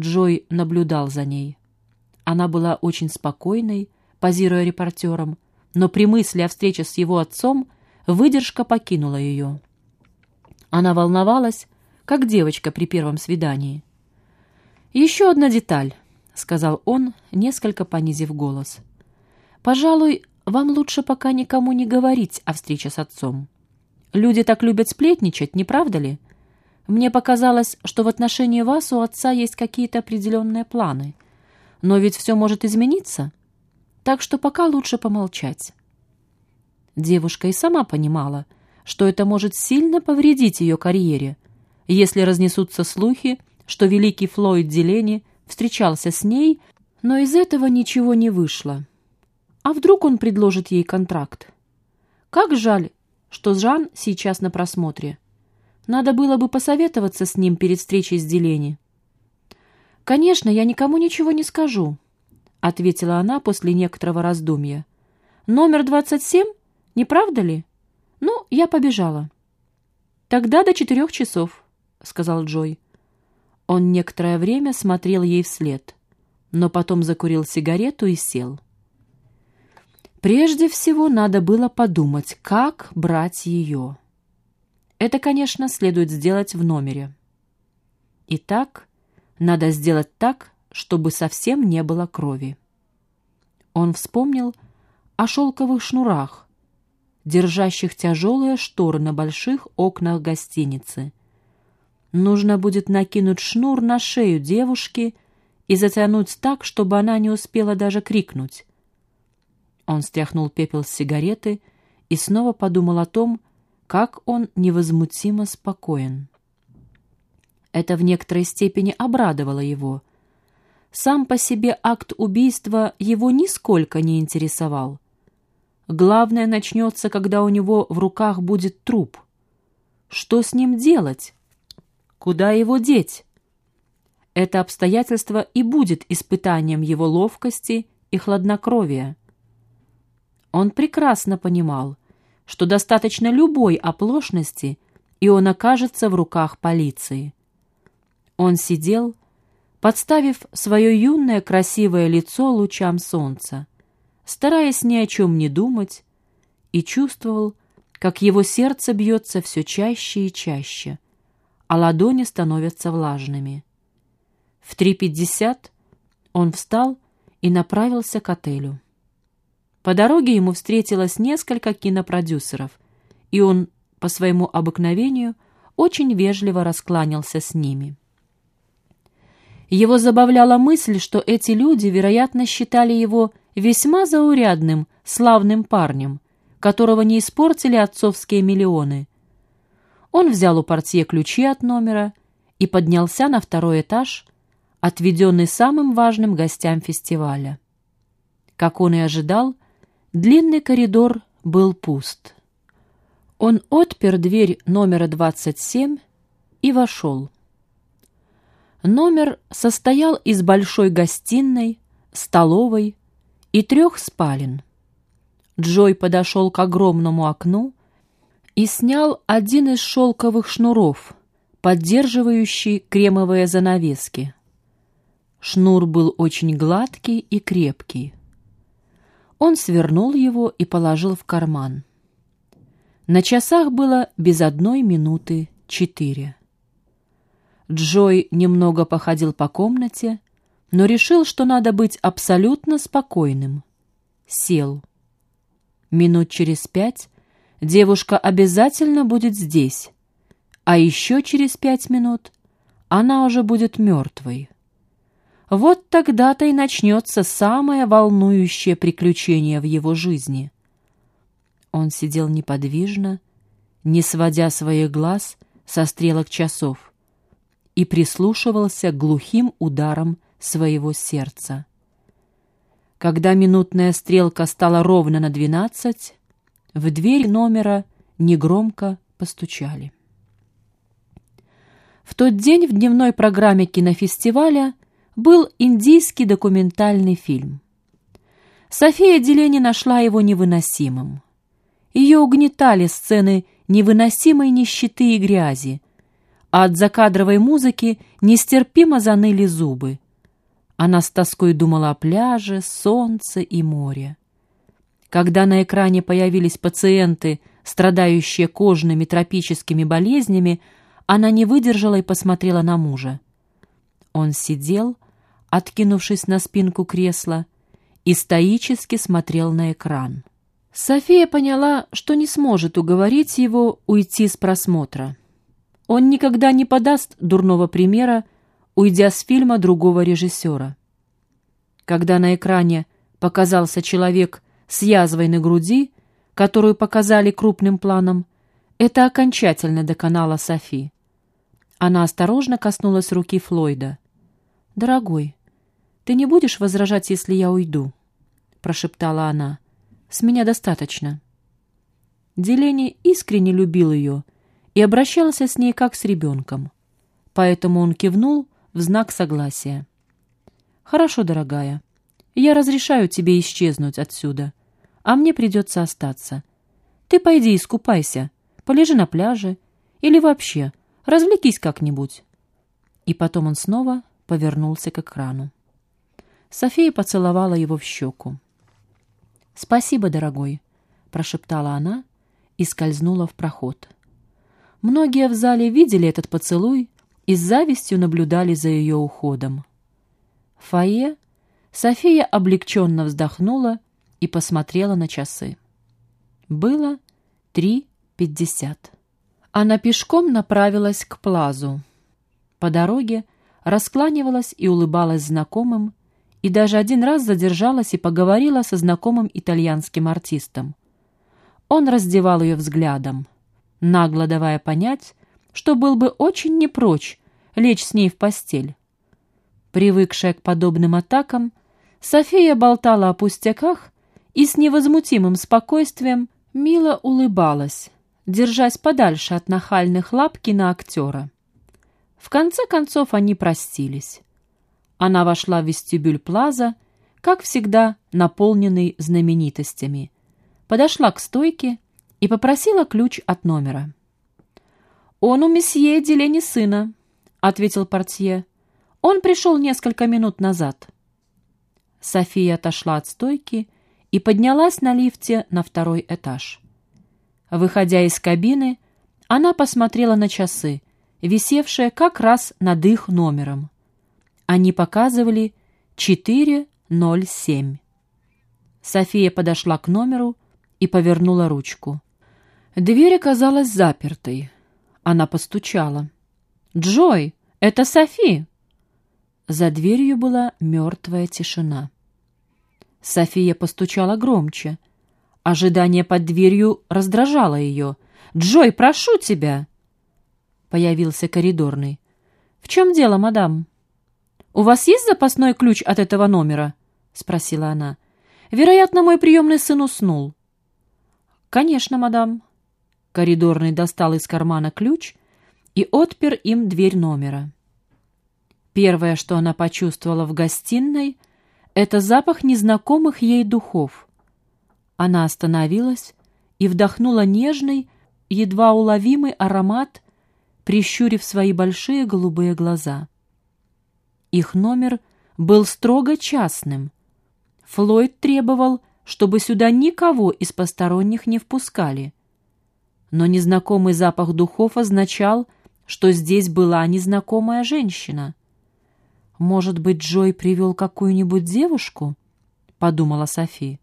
Джой наблюдал за ней. Она была очень спокойной, позируя репортером, но при мысли о встрече с его отцом выдержка покинула ее. Она волновалась, как девочка при первом свидании. «Еще одна деталь», — сказал он, несколько понизив голос. «Пожалуй, вам лучше пока никому не говорить о встрече с отцом. Люди так любят сплетничать, не правда ли? Мне показалось, что в отношении вас у отца есть какие-то определенные планы. Но ведь все может измениться, так что пока лучше помолчать». Девушка и сама понимала, что это может сильно повредить ее карьере, если разнесутся слухи, что великий Флойд Делени встречался с ней, но из этого ничего не вышло. А вдруг он предложит ей контракт? Как жаль, что Жан сейчас на просмотре. Надо было бы посоветоваться с ним перед встречей с Делени. «Конечно, я никому ничего не скажу», — ответила она после некоторого раздумья. «Номер двадцать семь? Не правда ли? Ну, я побежала». «Тогда до четырех часов», — сказал Джой. Он некоторое время смотрел ей вслед, но потом закурил сигарету и сел. Прежде всего надо было подумать, как брать ее. Это, конечно, следует сделать в номере. Итак, надо сделать так, чтобы совсем не было крови. Он вспомнил о шелковых шнурах, держащих тяжелые шторы на больших окнах гостиницы, Нужно будет накинуть шнур на шею девушки и затянуть так, чтобы она не успела даже крикнуть. Он стряхнул пепел с сигареты и снова подумал о том, как он невозмутимо спокоен. Это в некоторой степени обрадовало его. Сам по себе акт убийства его нисколько не интересовал. Главное начнется, когда у него в руках будет труп. Что с ним делать? Куда его деть? Это обстоятельство и будет испытанием его ловкости и хладнокровия. Он прекрасно понимал, что достаточно любой оплошности, и он окажется в руках полиции. Он сидел, подставив свое юное красивое лицо лучам солнца, стараясь ни о чем не думать, и чувствовал, как его сердце бьется все чаще и чаще — а ладони становятся влажными. В 3.50 он встал и направился к отелю. По дороге ему встретилось несколько кинопродюсеров, и он, по своему обыкновению, очень вежливо раскланялся с ними. Его забавляла мысль, что эти люди, вероятно, считали его весьма заурядным, славным парнем, которого не испортили отцовские миллионы, он взял у портье ключи от номера и поднялся на второй этаж, отведенный самым важным гостям фестиваля. Как он и ожидал, длинный коридор был пуст. Он отпер дверь номера 27 и вошел. Номер состоял из большой гостиной, столовой и трех спален. Джой подошел к огромному окну и снял один из шелковых шнуров, поддерживающий кремовые занавески. Шнур был очень гладкий и крепкий. Он свернул его и положил в карман. На часах было без одной минуты четыре. Джой немного походил по комнате, но решил, что надо быть абсолютно спокойным. Сел. Минут через пять девушка обязательно будет здесь, а еще через пять минут она уже будет мертвой. Вот тогда-то и начнется самое волнующее приключение в его жизни. Он сидел неподвижно, не сводя своих глаз со стрелок часов, и прислушивался к глухим ударам своего сердца. Когда минутная стрелка стала ровно на двенадцать, в дверь номера негромко постучали. В тот день в дневной программе кинофестиваля был индийский документальный фильм. София Делени нашла его невыносимым. Ее угнетали сцены невыносимой нищеты и грязи, а от закадровой музыки нестерпимо заныли зубы. Она с тоской думала о пляже, солнце и море. Когда на экране появились пациенты, страдающие кожными тропическими болезнями, она не выдержала и посмотрела на мужа. Он сидел, откинувшись на спинку кресла, и стоически смотрел на экран. София поняла, что не сможет уговорить его уйти с просмотра. Он никогда не подаст дурного примера, уйдя с фильма другого режиссера. Когда на экране показался человек с язвой на груди, которую показали крупным планом, это окончательно доконало Софи. Она осторожно коснулась руки Флойда. «Дорогой, ты не будешь возражать, если я уйду?» — прошептала она. «С меня достаточно». Делени искренне любил ее и обращался с ней как с ребенком. Поэтому он кивнул в знак согласия. «Хорошо, дорогая, я разрешаю тебе исчезнуть отсюда, а мне придется остаться. Ты пойди искупайся, полежи на пляже или вообще развлекись как-нибудь». И потом он снова повернулся к экрану. София поцеловала его в щеку. «Спасибо, дорогой», — прошептала она и скользнула в проход. Многие в зале видели этот поцелуй и с завистью наблюдали за ее уходом. В фойе София облегченно вздохнула и посмотрела на часы. Было три пятьдесят. Она пешком направилась к плазу. По дороге раскланивалась и улыбалась знакомым, и даже один раз задержалась и поговорила со знакомым итальянским артистом. Он раздевал ее взглядом — нагло давая понять, что был бы очень не прочь лечь с ней в постель. Привыкшая к подобным атакам, София болтала о пустяках и с невозмутимым спокойствием мило улыбалась, держась подальше от нахальных лапки на актера. В конце концов они простились. Она вошла в вестибюль Плаза, как всегда наполненный знаменитостями, подошла к стойке и попросила ключ от номера. «Он у месье Делени сына», — ответил портье. «Он пришел несколько минут назад». София отошла от стойки и поднялась на лифте на второй этаж. Выходя из кабины, она посмотрела на часы, висевшие как раз над их номером. Они показывали 4.07. София подошла к номеру и повернула ручку. Дверь оказалась запертой. Она постучала. «Джой, это Софи!» За дверью была мертвая тишина. София постучала громче. Ожидание под дверью раздражало ее. «Джой, прошу тебя!» Появился коридорный. «В чем дело, мадам?» «У вас есть запасной ключ от этого номера?» — спросила она. «Вероятно, мой приемный сын уснул». «Конечно, мадам», Коридорный достал из кармана ключ и отпер им дверь номера. Первое, что она почувствовала в гостиной, это запах незнакомых ей духов. Она остановилась и вдохнула нежный, едва уловимый аромат, прищурив свои большие голубые глаза. Их номер был строго частным. Флойд требовал, чтобы сюда никого из посторонних не впускали — но незнакомый запах духов означал, что здесь была незнакомая женщина. «Может быть, Джой привел какую-нибудь девушку?» — подумала Софи.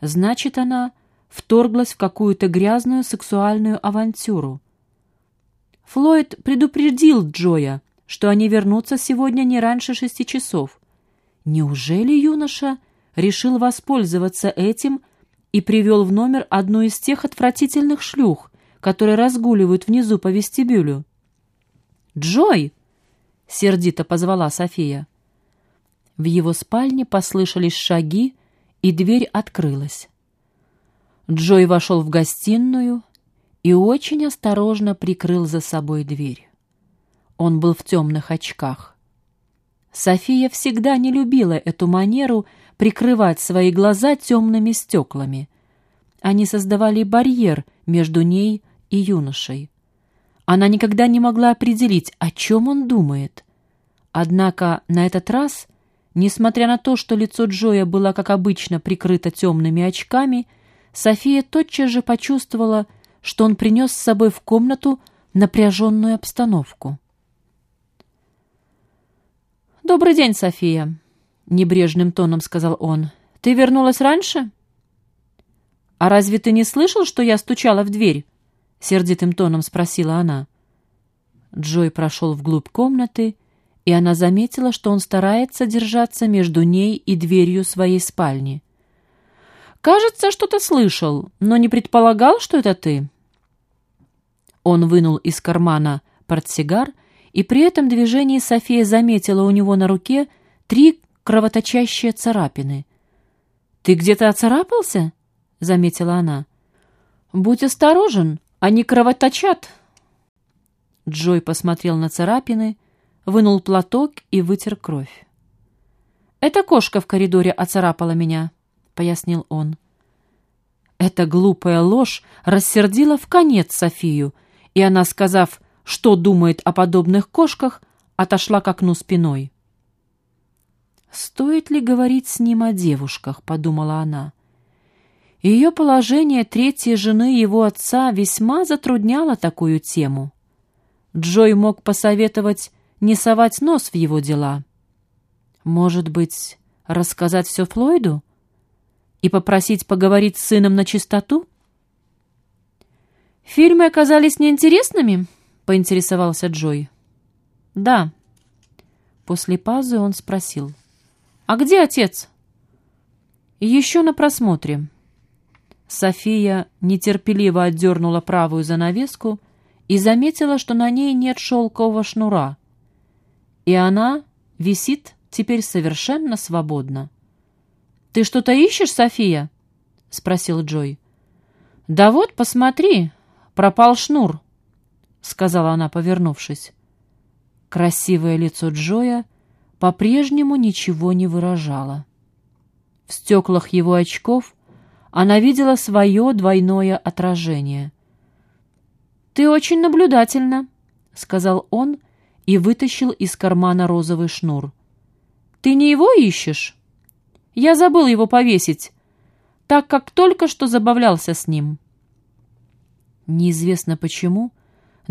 «Значит, она вторглась в какую-то грязную сексуальную авантюру». Флойд предупредил Джоя, что они вернутся сегодня не раньше шести часов. Неужели юноша решил воспользоваться этим и привел в номер одну из тех отвратительных шлюх, которые разгуливают внизу по вестибюлю. «Джой!» — сердито позвала София. В его спальне послышались шаги, и дверь открылась. Джой вошел в гостиную и очень осторожно прикрыл за собой дверь. Он был в темных очках. София всегда не любила эту манеру прикрывать свои глаза темными стеклами. Они создавали барьер между ней и юношей. Она никогда не могла определить, о чем он думает. Однако на этот раз, несмотря на то, что лицо Джоя было, как обычно, прикрыто темными очками, София тотчас же почувствовала, что он принес с собой в комнату напряженную обстановку. «Добрый день, София», — небрежным тоном сказал он. «Ты вернулась раньше?» «А разве ты не слышал, что я стучала в дверь?» — сердитым тоном спросила она. Джой прошел вглубь комнаты, и она заметила, что он старается держаться между ней и дверью своей спальни. «Кажется, что-то слышал, но не предполагал, что это ты». Он вынул из кармана портсигар, и при этом движении София заметила у него на руке три кровоточащие царапины. «Ты где-то оцарапался?» — заметила она. «Будь осторожен, они кровоточат!» Джой посмотрел на царапины, вынул платок и вытер кровь. «Эта кошка в коридоре оцарапала меня», — пояснил он. Эта глупая ложь рассердила в конец Софию, и она, сказав, что думает о подобных кошках, отошла к окну спиной. «Стоит ли говорить с ним о девушках?» — подумала она. Ее положение третьей жены его отца весьма затрудняло такую тему. Джой мог посоветовать не совать нос в его дела. Может быть, рассказать все Флойду? И попросить поговорить с сыном на чистоту? «Фильмы оказались неинтересными?» — поинтересовался Джой. «Да». После паузы он спросил. «А где отец?» «Еще на просмотре». София нетерпеливо отдернула правую занавеску и заметила, что на ней нет шелкового шнура, и она висит теперь совершенно свободно. «Ты что-то ищешь, София?» — спросил Джой. «Да вот, посмотри, пропал шнур», — сказала она, повернувшись. Красивое лицо Джоя по-прежнему ничего не выражало. В стеклах его очков она видела свое двойное отражение. «Ты очень наблюдательна», — сказал он и вытащил из кармана розовый шнур. «Ты не его ищешь?» «Я забыл его повесить, так как только что забавлялся с ним». Неизвестно почему,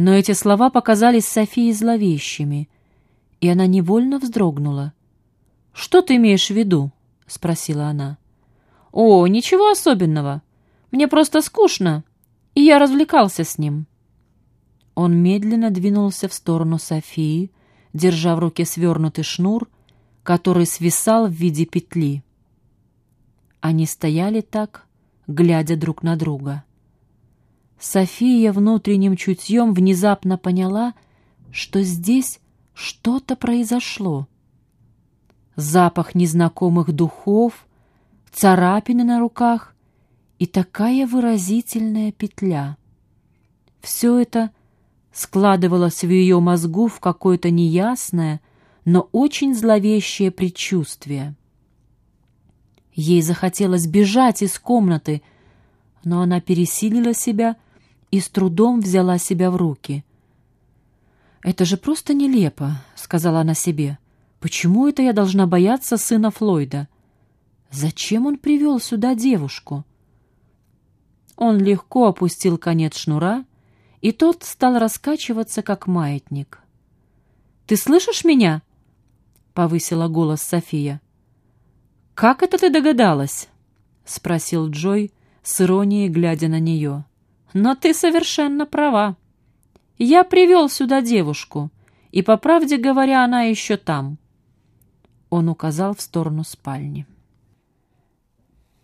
но эти слова показались Софии зловещими, и она невольно вздрогнула. «Что ты имеешь в виду?» — спросила она. «О, ничего особенного. Мне просто скучно, и я развлекался с ним». Он медленно двинулся в сторону Софии, держа в руке свернутый шнур, который свисал в виде петли. Они стояли так, глядя друг на друга. София внутренним чутьем внезапно поняла, что здесь что-то произошло. Запах незнакомых духов, царапины на руках и такая выразительная петля. Все это складывалось в ее мозгу в какое-то неясное, но очень зловещее предчувствие. Ей захотелось бежать из комнаты, но она пересилила себя и с трудом взяла себя в руки. «Это же просто нелепо», — сказала она себе. «Почему это я должна бояться сына Флойда? Зачем он привел сюда девушку?» Он легко опустил конец шнура, и тот стал раскачиваться, как маятник. «Ты слышишь меня?» — повысила голос София. «Как это ты догадалась?» — спросил Джой с иронией, глядя на нее. «Но ты совершенно права. Я привел сюда девушку, и, по правде говоря, она еще там». Он указал в сторону спальни.